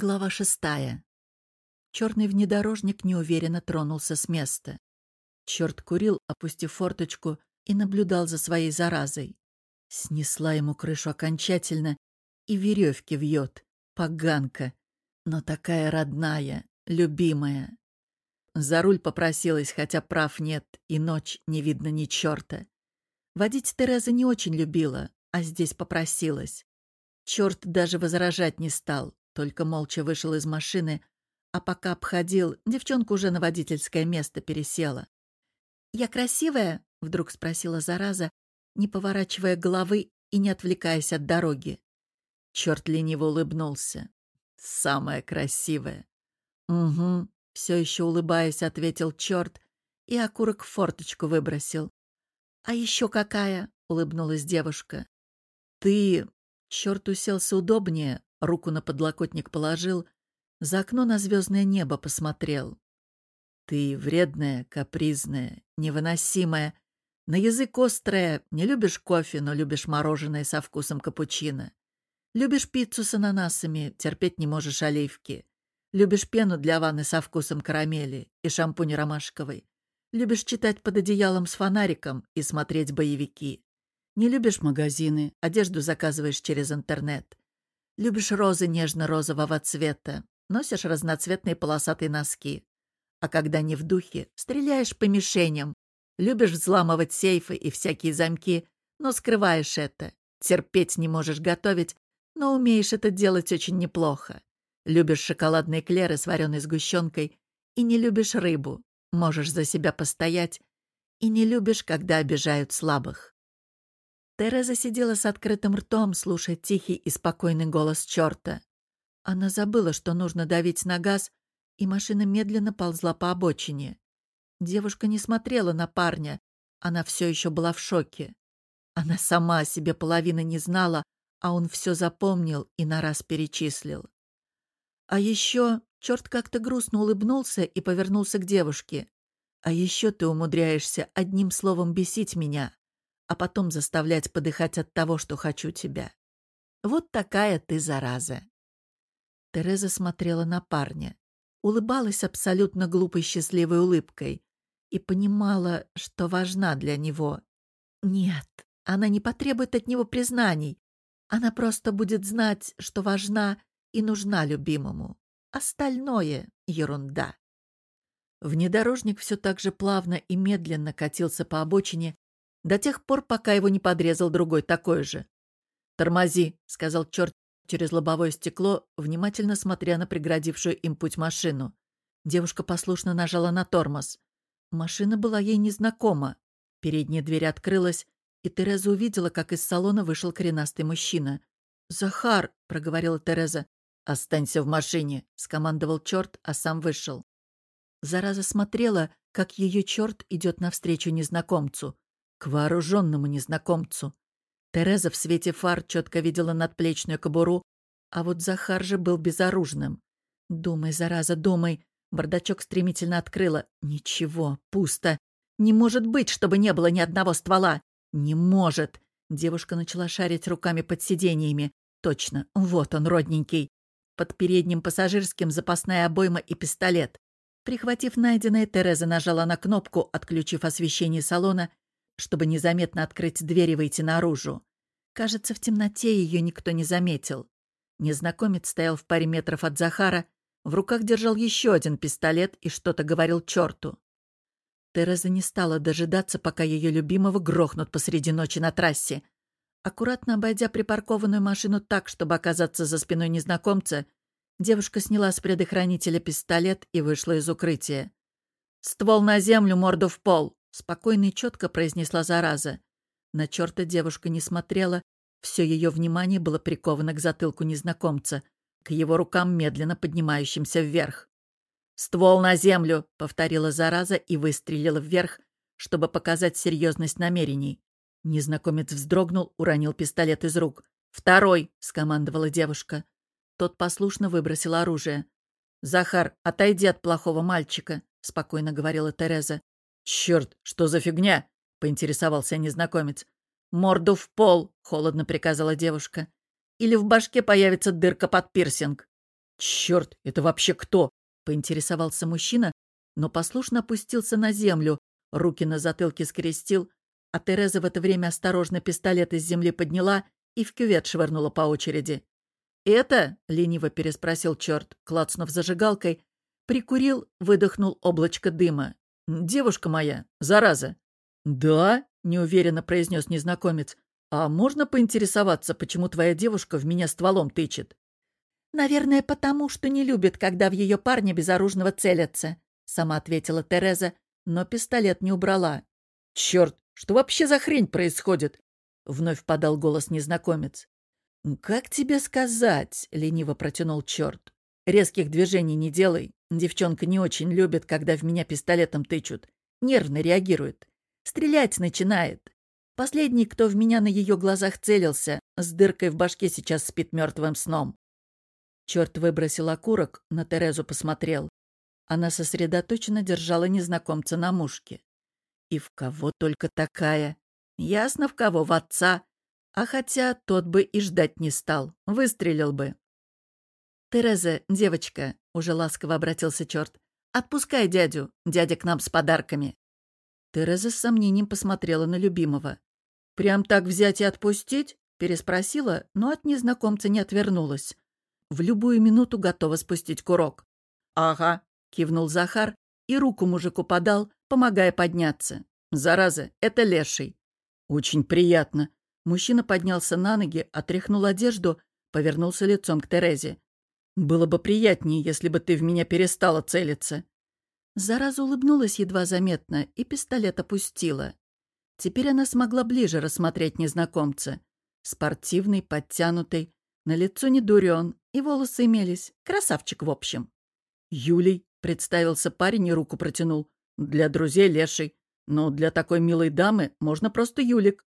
Глава шестая. Черный внедорожник неуверенно тронулся с места. Черт курил, опустив форточку, и наблюдал за своей заразой. Снесла ему крышу окончательно и веревки вьет. Поганка. Но такая родная, любимая. За руль попросилась, хотя прав нет, и ночь не видно ни черта. Водить Тереза не очень любила, а здесь попросилась. Черт даже возражать не стал только молча вышел из машины, а пока обходил, девчонка уже на водительское место пересела. «Я красивая?» — вдруг спросила зараза, не поворачивая головы и не отвлекаясь от дороги. Черт лениво улыбнулся. «Самая красивая». «Угу», — все еще улыбаясь, ответил черт и окурок в форточку выбросил. «А еще какая?» — улыбнулась девушка. «Ты...» — черт уселся удобнее, руку на подлокотник положил, за окно на звездное небо посмотрел. Ты вредная, капризная, невыносимая, на язык острая, не любишь кофе, но любишь мороженое со вкусом капучино. Любишь пиццу с ананасами, терпеть не можешь оливки. Любишь пену для ванны со вкусом карамели и шампунь ромашковый. Любишь читать под одеялом с фонариком и смотреть боевики. Не любишь магазины, одежду заказываешь через интернет. Любишь розы нежно-розового цвета, носишь разноцветные полосатые носки. А когда не в духе, стреляешь по мишеням. Любишь взламывать сейфы и всякие замки, но скрываешь это. Терпеть не можешь готовить, но умеешь это делать очень неплохо. Любишь шоколадные клеры с вареной сгущенкой и не любишь рыбу. Можешь за себя постоять и не любишь, когда обижают слабых. Тереза сидела с открытым ртом, слушая тихий и спокойный голос черта. Она забыла, что нужно давить на газ, и машина медленно ползла по обочине. Девушка не смотрела на парня, она все еще была в шоке. Она сама о себе половины не знала, а он все запомнил и на раз перечислил. А еще черт как-то грустно улыбнулся и повернулся к девушке. «А еще ты умудряешься одним словом бесить меня а потом заставлять подыхать от того, что хочу тебя. Вот такая ты зараза. Тереза смотрела на парня, улыбалась абсолютно глупой счастливой улыбкой и понимала, что важна для него. Нет, она не потребует от него признаний. Она просто будет знать, что важна и нужна любимому. Остальное — ерунда. Внедорожник все так же плавно и медленно катился по обочине, до тех пор, пока его не подрезал другой такой же. «Тормози», — сказал черт через лобовое стекло, внимательно смотря на преградившую им путь машину. Девушка послушно нажала на тормоз. Машина была ей незнакома. Передняя дверь открылась, и Тереза увидела, как из салона вышел коренастый мужчина. «Захар», — проговорила Тереза. «Останься в машине», — скомандовал черт, а сам вышел. Зараза смотрела, как ее черт идет навстречу незнакомцу к вооруженному незнакомцу. Тереза в свете фар четко видела надплечную кобуру, а вот Захар же был безоружным. «Думай, зараза, думай!» Бардачок стремительно открыла. «Ничего, пусто. Не может быть, чтобы не было ни одного ствола. Не может!» Девушка начала шарить руками под сиденьями. «Точно, вот он, родненький!» Под передним пассажирским запасная обойма и пистолет. Прихватив найденное, Тереза нажала на кнопку, отключив освещение салона, чтобы незаметно открыть дверь и выйти наружу. Кажется, в темноте ее никто не заметил. Незнакомец стоял в паре метров от Захара, в руках держал еще один пистолет и что-то говорил черту. Тереза не стала дожидаться, пока ее любимого грохнут посреди ночи на трассе. Аккуратно обойдя припаркованную машину так, чтобы оказаться за спиной незнакомца, девушка сняла с предохранителя пистолет и вышла из укрытия. «Ствол на землю, морду в пол!» Спокойно и четко произнесла зараза. На черта девушка не смотрела, все ее внимание было приковано к затылку незнакомца, к его рукам, медленно поднимающимся вверх. «Ствол на землю!» — повторила зараза и выстрелила вверх, чтобы показать серьезность намерений. Незнакомец вздрогнул, уронил пистолет из рук. «Второй!» — скомандовала девушка. Тот послушно выбросил оружие. «Захар, отойди от плохого мальчика», — спокойно говорила Тереза. «Черт, что за фигня?» — поинтересовался незнакомец. «Морду в пол!» — холодно приказала девушка. «Или в башке появится дырка под пирсинг». «Черт, это вообще кто?» — поинтересовался мужчина, но послушно опустился на землю, руки на затылке скрестил, а Тереза в это время осторожно пистолет из земли подняла и в кювет швырнула по очереди. «Это?» — лениво переспросил черт, клацнув зажигалкой, прикурил, выдохнул облачко дыма. «Девушка моя, зараза!» «Да?» — неуверенно произнес незнакомец. «А можно поинтересоваться, почему твоя девушка в меня стволом тычет?» «Наверное, потому, что не любит, когда в ее парня безоружного целятся», — сама ответила Тереза, но пистолет не убрала. «Черт, что вообще за хрень происходит?» — вновь подал голос незнакомец. «Как тебе сказать?» — лениво протянул черт. «Резких движений не делай. Девчонка не очень любит, когда в меня пистолетом тычут. Нервно реагирует. Стрелять начинает. Последний, кто в меня на ее глазах целился, с дыркой в башке сейчас спит мертвым сном. Черт выбросил окурок, на Терезу посмотрел. Она сосредоточенно держала незнакомца на мушке. И в кого только такая? Ясно, в кого, в отца. А хотя тот бы и ждать не стал, выстрелил бы. «Тереза, девочка», — уже ласково обратился черт, — «отпускай дядю, дядя к нам с подарками». Тереза с сомнением посмотрела на любимого. «Прям так взять и отпустить?» — переспросила, но от незнакомца не отвернулась в любую минуту готова спустить курок. «Ага», — кивнул Захар и руку мужику подал, помогая подняться. «Зараза, это леший». «Очень приятно». Мужчина поднялся на ноги, отряхнул одежду, повернулся лицом к Терезе. «Было бы приятнее, если бы ты в меня перестала целиться». Зараза улыбнулась едва заметно и пистолет опустила. Теперь она смогла ближе рассмотреть незнакомца. Спортивный, подтянутый, на лицо не дурен, и волосы имелись. Красавчик, в общем. «Юлий», — представился парень и руку протянул. «Для друзей леший. Но для такой милой дамы можно просто Юлик».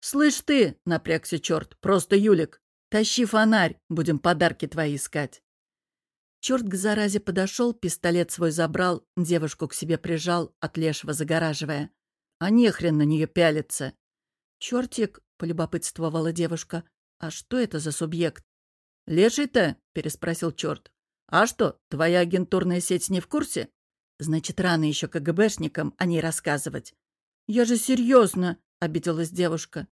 «Слышь ты», — напрягся черт, — «просто Юлик. Тащи фонарь, будем подарки твои искать». Черт к заразе подошел, пистолет свой забрал, девушку к себе прижал, от лешего загораживая. А нехрен на нее пялиться. «Чертик», — полюбопытствовала девушка, «А что это за субъект?» «Леший-то?» — переспросил черт. «А что, твоя агентурная сеть не в курсе?» «Значит, рано еще КГБшникам о ней рассказывать». «Я же серьезно!» — обиделась девушка.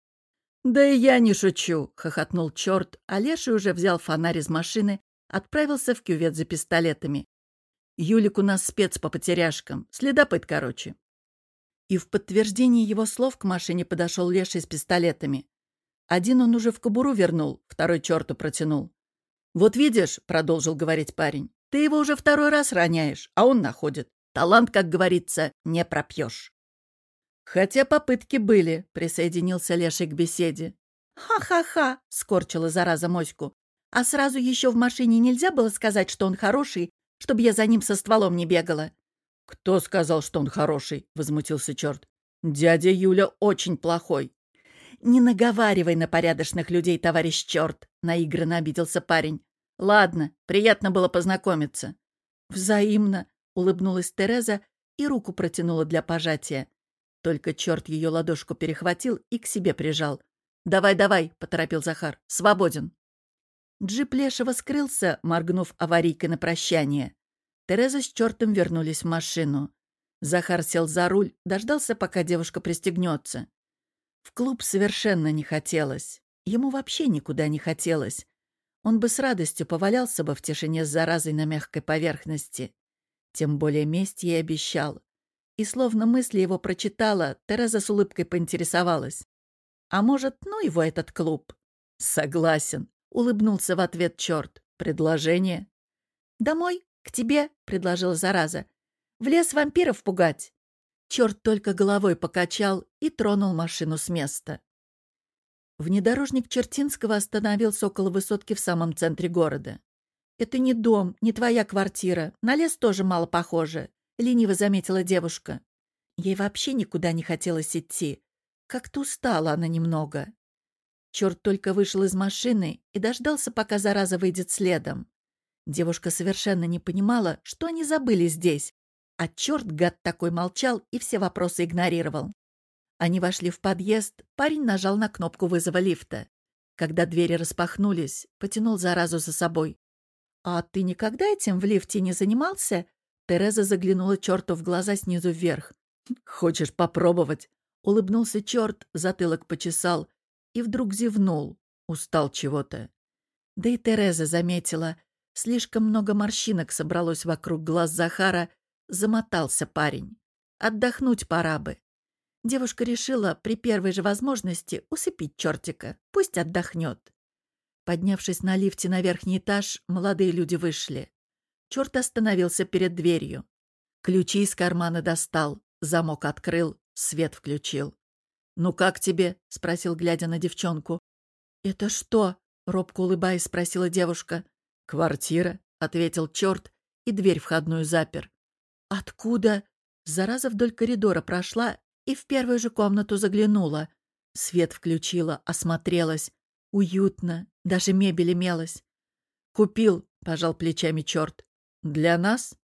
«Да и я не шучу!» — хохотнул черт, а Леший уже взял фонарь из машины, отправился в кювет за пистолетами. «Юлик у нас спец по потеряшкам, следопыт, короче». И в подтверждение его слов к машине подошел Леший с пистолетами. Один он уже в кобуру вернул, второй черту протянул. «Вот видишь», — продолжил говорить парень, — «ты его уже второй раз роняешь, а он находит. Талант, как говорится, не пропьешь». «Хотя попытки были», — присоединился Леший к беседе. «Ха-ха-ха», — скорчила зараза моську. «А сразу еще в машине нельзя было сказать, что он хороший, чтобы я за ним со стволом не бегала?» «Кто сказал, что он хороший?» — возмутился черт. «Дядя Юля очень плохой. «Не наговаривай на порядочных людей, товарищ черт!» — наигранно обиделся парень. «Ладно, приятно было познакомиться». «Взаимно!» — улыбнулась Тереза и руку протянула для пожатия. Только черт ее ладошку перехватил и к себе прижал. «Давай, давай!» — поторопил Захар. «Свободен!» Джип Лешего скрылся, моргнув аварийкой на прощание. Тереза с чертом вернулись в машину. Захар сел за руль, дождался, пока девушка пристегнется. В клуб совершенно не хотелось. Ему вообще никуда не хотелось. Он бы с радостью повалялся бы в тишине с заразой на мягкой поверхности. Тем более месть ей обещал. И словно мысли его прочитала, Тереза с улыбкой поинтересовалась. «А может, ну его этот клуб?» «Согласен», — улыбнулся в ответ черт. «Предложение?» «Домой, к тебе», — предложила зараза. «В лес вампиров пугать». Черт только головой покачал и тронул машину с места. Внедорожник Чертинского остановился около высотки в самом центре города. «Это не дом, не твоя квартира. На лес тоже мало похоже», — лениво заметила девушка. Ей вообще никуда не хотелось идти. Как-то устала она немного. Черт только вышел из машины и дождался, пока зараза выйдет следом. Девушка совершенно не понимала, что они забыли здесь, а черт, гад такой, молчал и все вопросы игнорировал. Они вошли в подъезд, парень нажал на кнопку вызова лифта. Когда двери распахнулись, потянул заразу за собой. «А ты никогда этим в лифте не занимался?» Тереза заглянула черту в глаза снизу вверх. «Хочешь попробовать?» Улыбнулся черт, затылок почесал и вдруг зевнул. Устал чего-то. Да и Тереза заметила. Слишком много морщинок собралось вокруг глаз Захара. Замотался парень. Отдохнуть пора бы. Девушка решила при первой же возможности усыпить чертика. Пусть отдохнет. Поднявшись на лифте на верхний этаж, молодые люди вышли. Черт остановился перед дверью. Ключи из кармана достал, замок открыл, свет включил. «Ну как тебе?» — спросил, глядя на девчонку. «Это что?» — робко улыбаясь, спросила девушка. «Квартира», — ответил черт, и дверь входную запер. «Откуда?» Зараза вдоль коридора прошла и в первую же комнату заглянула. Свет включила, осмотрелась. Уютно, даже мебель имелась. «Купил», — пожал плечами черт. «Для нас?»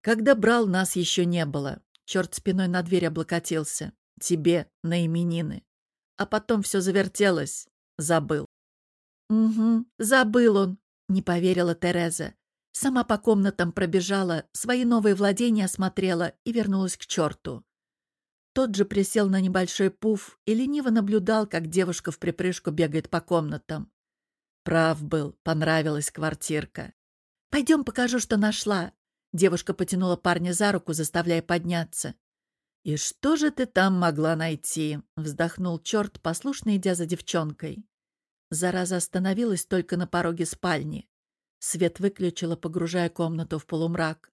«Когда брал, нас еще не было». Черт спиной на дверь облокотился. «Тебе на именины». А потом все завертелось. Забыл. «Угу, забыл он», — не поверила Тереза. Сама по комнатам пробежала, свои новые владения осмотрела и вернулась к черту. Тот же присел на небольшой пуф и лениво наблюдал, как девушка в припрыжку бегает по комнатам. Прав был, понравилась квартирка. «Пойдем покажу, что нашла». Девушка потянула парня за руку, заставляя подняться. «И что же ты там могла найти?» — вздохнул черт, послушно идя за девчонкой. Зараза остановилась только на пороге спальни. Свет выключила, погружая комнату в полумрак.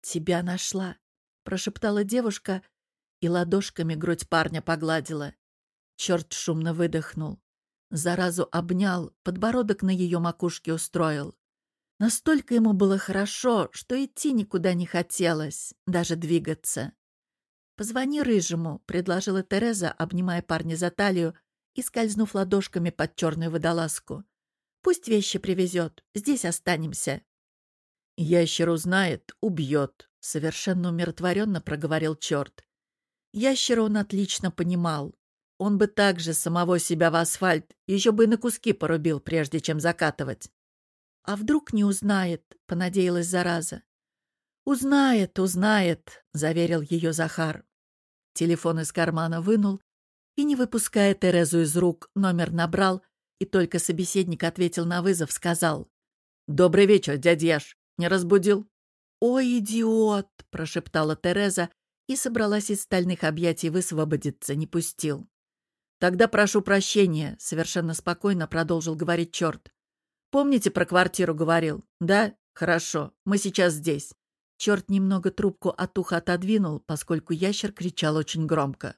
«Тебя нашла», — прошептала девушка, и ладошками грудь парня погладила. Черт шумно выдохнул. Заразу обнял, подбородок на ее макушке устроил. Настолько ему было хорошо, что идти никуда не хотелось, даже двигаться. «Позвони Рыжему», — предложила Тереза, обнимая парня за талию и скользнув ладошками под черную водолазку. «Пусть вещи привезет, здесь останемся». «Ящер узнает, убьет», — совершенно умиротворенно проговорил черт. Ящера он отлично понимал. Он бы также самого себя в асфальт еще бы и на куски порубил, прежде чем закатывать. «А вдруг не узнает?» — понадеялась зараза. «Узнает, узнает», — заверил ее Захар. Телефон из кармана вынул и, не выпуская Терезу из рук, номер набрал, и только собеседник ответил на вызов, сказал. «Добрый вечер, дядя Яш. Не разбудил?» «Ой, идиот!» — прошептала Тереза и собралась из стальных объятий высвободиться, не пустил. «Тогда прошу прощения», — совершенно спокойно продолжил говорить черт. «Помните, про квартиру говорил? Да? Хорошо, мы сейчас здесь». Черт немного трубку от уха отодвинул, поскольку ящер кричал очень громко.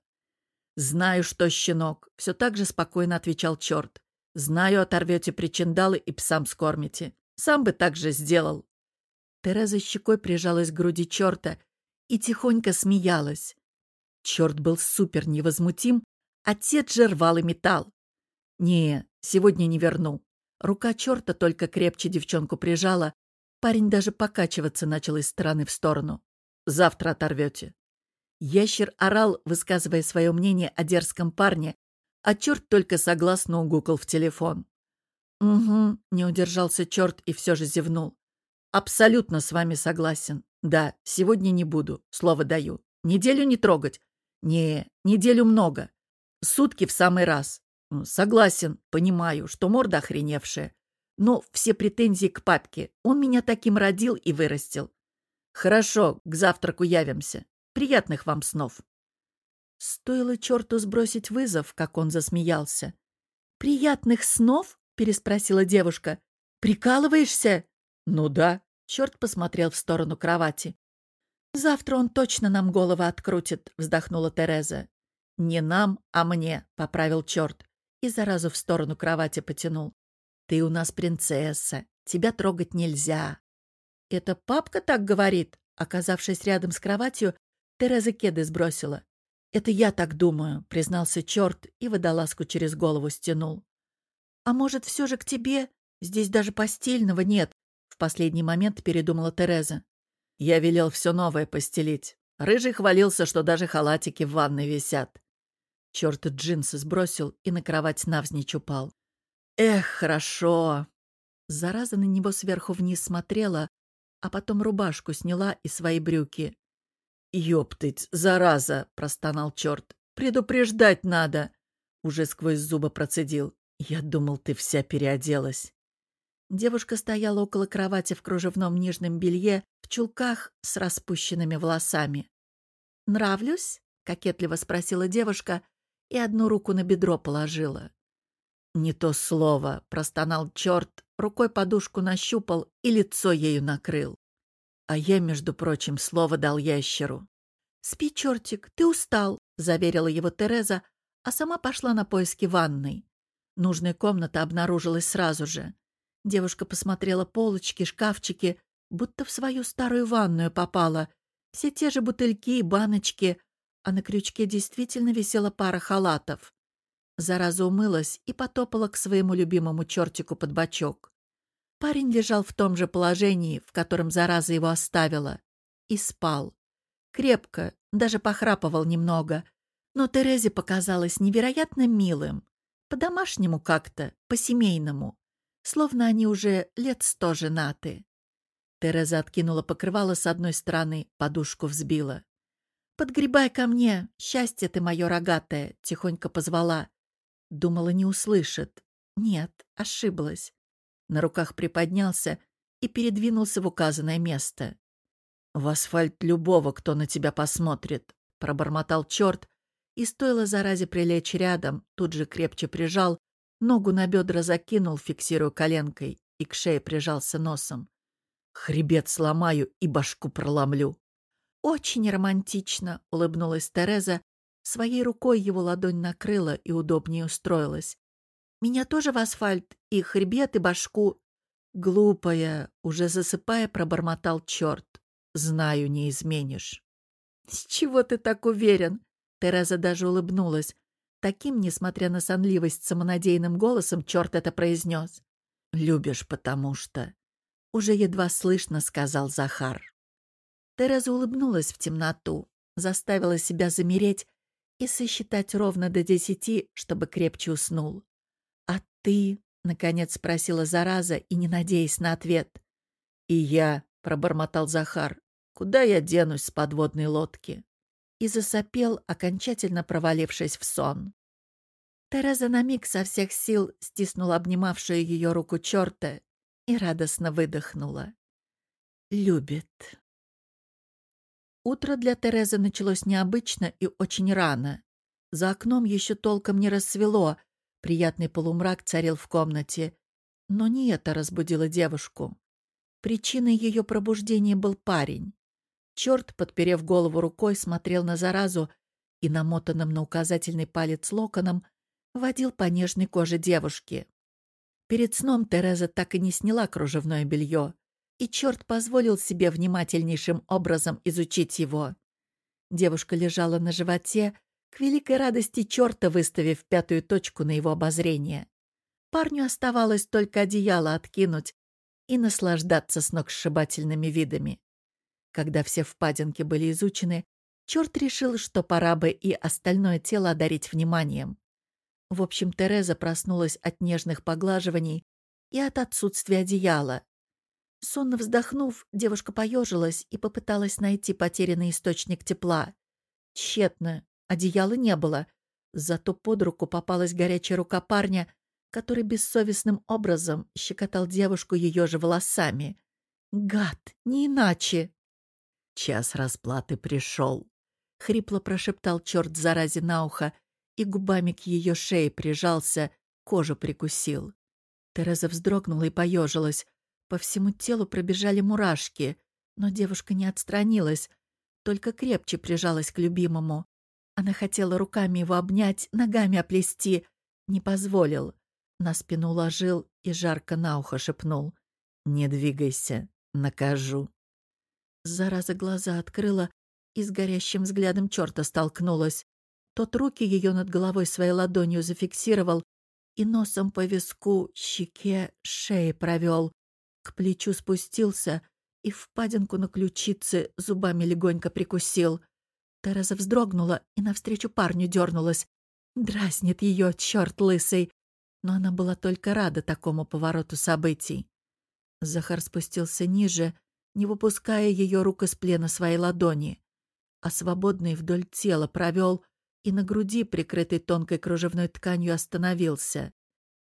«Знаю, что, щенок», — все так же спокойно отвечал черт. «Знаю, оторвете причиндалы и псам скормите. Сам бы так же сделал». Тереза щекой прижалась к груди черта и тихонько смеялась. Черт был супер невозмутим, отец же рвал и металл. «Не, сегодня не верну». Рука черта только крепче девчонку прижала. Парень даже покачиваться начал из стороны в сторону. «Завтра оторвете». Ящер орал, высказывая свое мнение о дерзком парне, а черт только согласно угукал в телефон. «Угу», — не удержался черт и все же зевнул. «Абсолютно с вами согласен. Да, сегодня не буду, слово даю. Неделю не трогать. Не, неделю много. Сутки в самый раз. Согласен, понимаю, что морда охреневшая. Но все претензии к папке. Он меня таким родил и вырастил. Хорошо, к завтраку явимся. Приятных вам снов. Стоило черту сбросить вызов, как он засмеялся. «Приятных снов?» — переспросила девушка. «Прикалываешься?» «Ну да», Черт посмотрел в сторону кровати. «Завтра он точно нам голову открутит», — вздохнула Тереза. «Не нам, а мне», — поправил черт. И заразу в сторону кровати потянул. «Ты у нас принцесса. Тебя трогать нельзя». «Это папка так говорит?» Оказавшись рядом с кроватью, Тереза кеды сбросила. «Это я так думаю», — признался черт и водолазку через голову стянул. «А может, все же к тебе? Здесь даже постельного нет. В последний момент передумала Тереза. Я велел все новое постелить. Рыжий хвалился, что даже халатики в ванной висят. Черт джинсы сбросил и на кровать навзничь упал. Эх, хорошо. Зараза на него сверху вниз смотрела, а потом рубашку сняла и свои брюки. «Ёптыть, зараза!» — простонал черт. «Предупреждать надо!» Уже сквозь зубы процедил. «Я думал, ты вся переоделась». Девушка стояла около кровати в кружевном нижнем белье, в чулках с распущенными волосами. «Нравлюсь?» — кокетливо спросила девушка и одну руку на бедро положила. «Не то слово», — простонал черт, рукой подушку нащупал и лицо ею накрыл. А я, между прочим, слово дал ящеру. «Спи, чертик, ты устал», — заверила его Тереза, а сама пошла на поиски ванной. Нужная комната обнаружилась сразу же. Девушка посмотрела полочки, шкафчики, будто в свою старую ванную попала. Все те же бутыльки и баночки, а на крючке действительно висела пара халатов. Зараза умылась и потопала к своему любимому чертику под бочок. Парень лежал в том же положении, в котором зараза его оставила, и спал. Крепко, даже похрапывал немного, но Терезе показалось невероятно милым. По-домашнему как-то, по-семейному. Словно они уже лет сто женаты. Тереза откинула покрывало с одной стороны, подушку взбила. «Подгребай ко мне, счастье ты мое рогатое!» — тихонько позвала. Думала, не услышит. Нет, ошиблась. На руках приподнялся и передвинулся в указанное место. «В асфальт любого, кто на тебя посмотрит», — пробормотал черт, и стоило заразе прилечь рядом, тут же крепче прижал, ногу на бедра закинул, фиксируя коленкой, и к шее прижался носом. «Хребет сломаю и башку проломлю». «Очень романтично», — улыбнулась Тереза, Своей рукой его ладонь накрыла и удобнее устроилась. «Меня тоже в асфальт, и хребет, и башку». «Глупая», — уже засыпая, пробормотал черт. «Знаю, не изменишь». «С чего ты так уверен?» Тереза даже улыбнулась. Таким, несмотря на сонливость, самонадеянным голосом черт это произнес. «Любишь, потому что...» Уже едва слышно сказал Захар. Тереза улыбнулась в темноту, заставила себя замереть и сосчитать ровно до десяти, чтобы крепче уснул. «А ты?» — наконец спросила зараза и не надеясь на ответ. «И я», — пробормотал Захар, — «куда я денусь с подводной лодки?» И засопел, окончательно провалившись в сон. Тереза на миг со всех сил стиснула обнимавшую ее руку черта и радостно выдохнула. «Любит». Утро для Терезы началось необычно и очень рано. За окном еще толком не рассвело, приятный полумрак царил в комнате. Но не это разбудило девушку. Причиной ее пробуждения был парень. Черт, подперев голову рукой, смотрел на заразу и, намотанным на указательный палец локоном, водил по нежной коже девушки. Перед сном Тереза так и не сняла кружевное белье и черт позволил себе внимательнейшим образом изучить его. Девушка лежала на животе, к великой радости черта выставив пятую точку на его обозрение. Парню оставалось только одеяло откинуть и наслаждаться сногсшибательными видами. Когда все впадинки были изучены, черт решил, что пора бы и остальное тело одарить вниманием. В общем, Тереза проснулась от нежных поглаживаний и от отсутствия одеяла, Сонно вздохнув, девушка поежилась и попыталась найти потерянный источник тепла. Тщетно. Одеяла не было. Зато под руку попалась горячая рука парня, который бессовестным образом щекотал девушку ее же волосами. Гад, не иначе. Час расплаты пришел. Хрипло прошептал черт заразе на ухо и губами к ее шее прижался, кожу прикусил. Тереза вздрогнула и поежилась. По всему телу пробежали мурашки, но девушка не отстранилась, только крепче прижалась к любимому. Она хотела руками его обнять, ногами оплести. Не позволил. На спину уложил и жарко на ухо шепнул. «Не двигайся, накажу». Зараза глаза открыла и с горящим взглядом черта столкнулась. Тот руки ее над головой своей ладонью зафиксировал и носом по виску, щеке, шее провел к плечу спустился и впадинку на ключице зубами легонько прикусил. Тереза вздрогнула и навстречу парню дернулась. Дразнит ее, черт лысый. Но она была только рада такому повороту событий. Захар спустился ниже, не выпуская ее рук из плена своей ладони, а свободный вдоль тела провел и на груди, прикрытой тонкой кружевной тканью, остановился.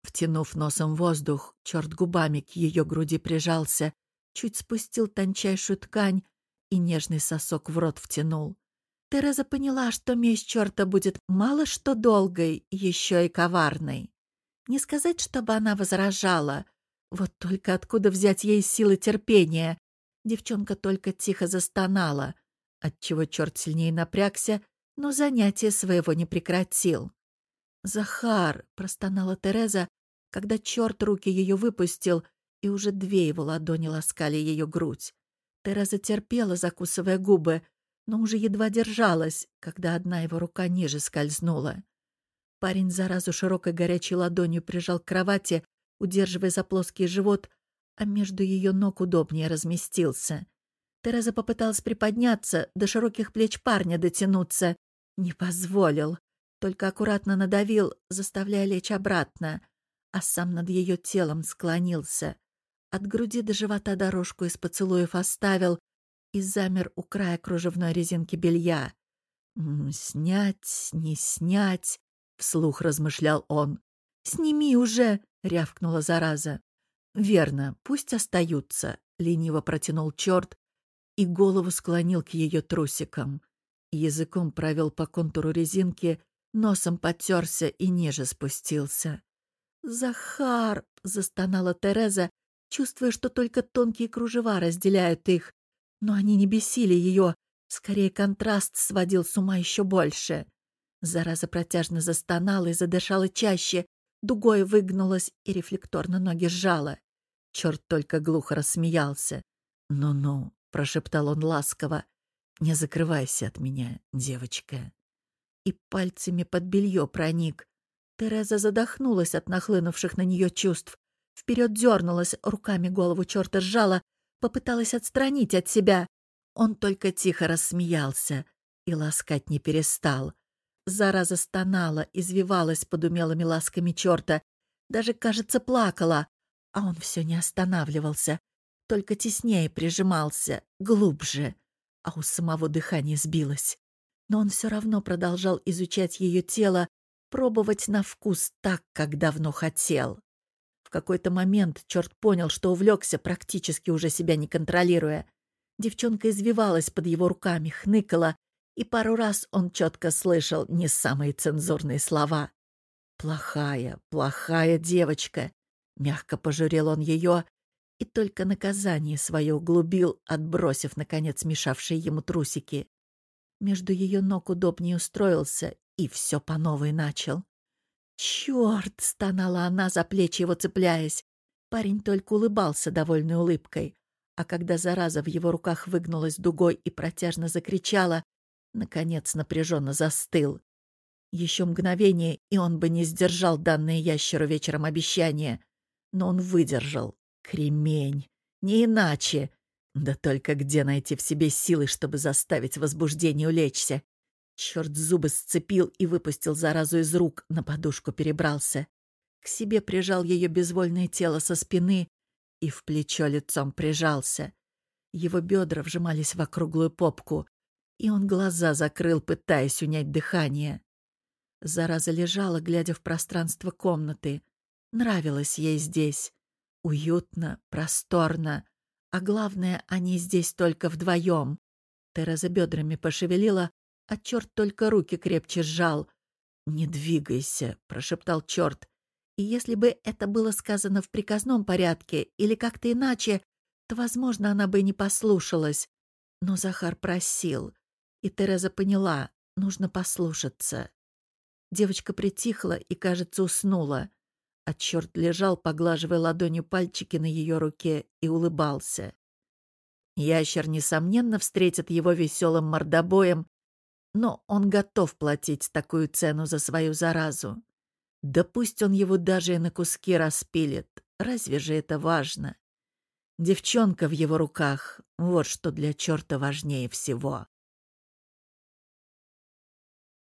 Втянув носом воздух, черт губами к ее груди прижался, чуть спустил тончайшую ткань и нежный сосок в рот втянул. Тереза поняла, что месть черта будет мало что долгой, еще и коварной. Не сказать, чтобы она возражала. Вот только откуда взять ей силы терпения? Девчонка только тихо застонала, отчего черт сильнее напрягся, но занятие своего не прекратил. «Захар!» — простонала Тереза, когда черт руки ее выпустил, и уже две его ладони ласкали ее грудь. Тереза терпела, закусывая губы, но уже едва держалась, когда одна его рука ниже скользнула. Парень заразу широкой горячей ладонью прижал к кровати, удерживая за плоский живот, а между ее ног удобнее разместился. Тереза попыталась приподняться, до широких плеч парня дотянуться. Не позволил, только аккуратно надавил, заставляя лечь обратно, а сам над ее телом склонился. От груди до живота дорожку из поцелуев оставил и замер у края кружевной резинки белья. «Снять, не снять», — вслух размышлял он. «Сними уже!» — рявкнула зараза. «Верно, пусть остаются», — лениво протянул черт и голову склонил к ее трусикам. Языком провел по контуру резинки, носом потерся и ниже спустился. «Захар!» — застонала Тереза, чувствуя, что только тонкие кружева разделяют их. Но они не бесили ее, скорее контраст сводил с ума еще больше. Зараза протяжно застонала и задышала чаще, дугой выгнулась и рефлекторно ноги сжала. Черт только глухо рассмеялся. «Ну-ну», — прошептал он ласково, — «не закрывайся от меня, девочка». И пальцами под белье проник. Тереза задохнулась от нахлынувших на нее чувств. Вперед дернулась, руками голову черта сжала, попыталась отстранить от себя. Он только тихо рассмеялся и ласкать не перестал. Зараза стонала, извивалась под умелыми ласками черта, даже, кажется, плакала, а он все не останавливался, только теснее прижимался, глубже, а у самого дыхание сбилось. Но он все равно продолжал изучать ее тело, пробовать на вкус так, как давно хотел. В какой-то момент черт понял, что увлекся, практически уже себя не контролируя. Девчонка извивалась под его руками, хныкала, и пару раз он четко слышал не самые цензурные слова. «Плохая, плохая девочка!» Мягко пожурил он ее и только наказание свое углубил, отбросив, наконец, мешавшие ему трусики. Между ее ног удобнее устроился и все по новой начал. «Черт!» — стонала она, за плечи его цепляясь. Парень только улыбался довольной улыбкой. А когда зараза в его руках выгнулась дугой и протяжно закричала, наконец напряженно застыл. Еще мгновение, и он бы не сдержал данное ящеру вечером обещание. Но он выдержал. Кремень. Не иначе. Да только где найти в себе силы, чтобы заставить возбуждение улечься? Черт зубы сцепил и выпустил заразу из рук, на подушку перебрался. К себе прижал ее безвольное тело со спины и в плечо лицом прижался. Его бедра вжимались в округлую попку и он глаза закрыл, пытаясь унять дыхание. Зараза лежала, глядя в пространство комнаты. Нравилось ей здесь. Уютно, просторно. А главное, они здесь только вдвоем. Тереза бедрами пошевелила, а черт только руки крепче сжал. «Не двигайся», — прошептал черт. И если бы это было сказано в приказном порядке или как-то иначе, то, возможно, она бы не послушалась. Но Захар просил. И Тереза поняла, нужно послушаться. Девочка притихла и, кажется, уснула. А черт лежал, поглаживая ладонью пальчики на ее руке, и улыбался. Ящер, несомненно, встретит его веселым мордобоем, но он готов платить такую цену за свою заразу. Да пусть он его даже и на куски распилит, разве же это важно? Девчонка в его руках — вот что для черта важнее всего.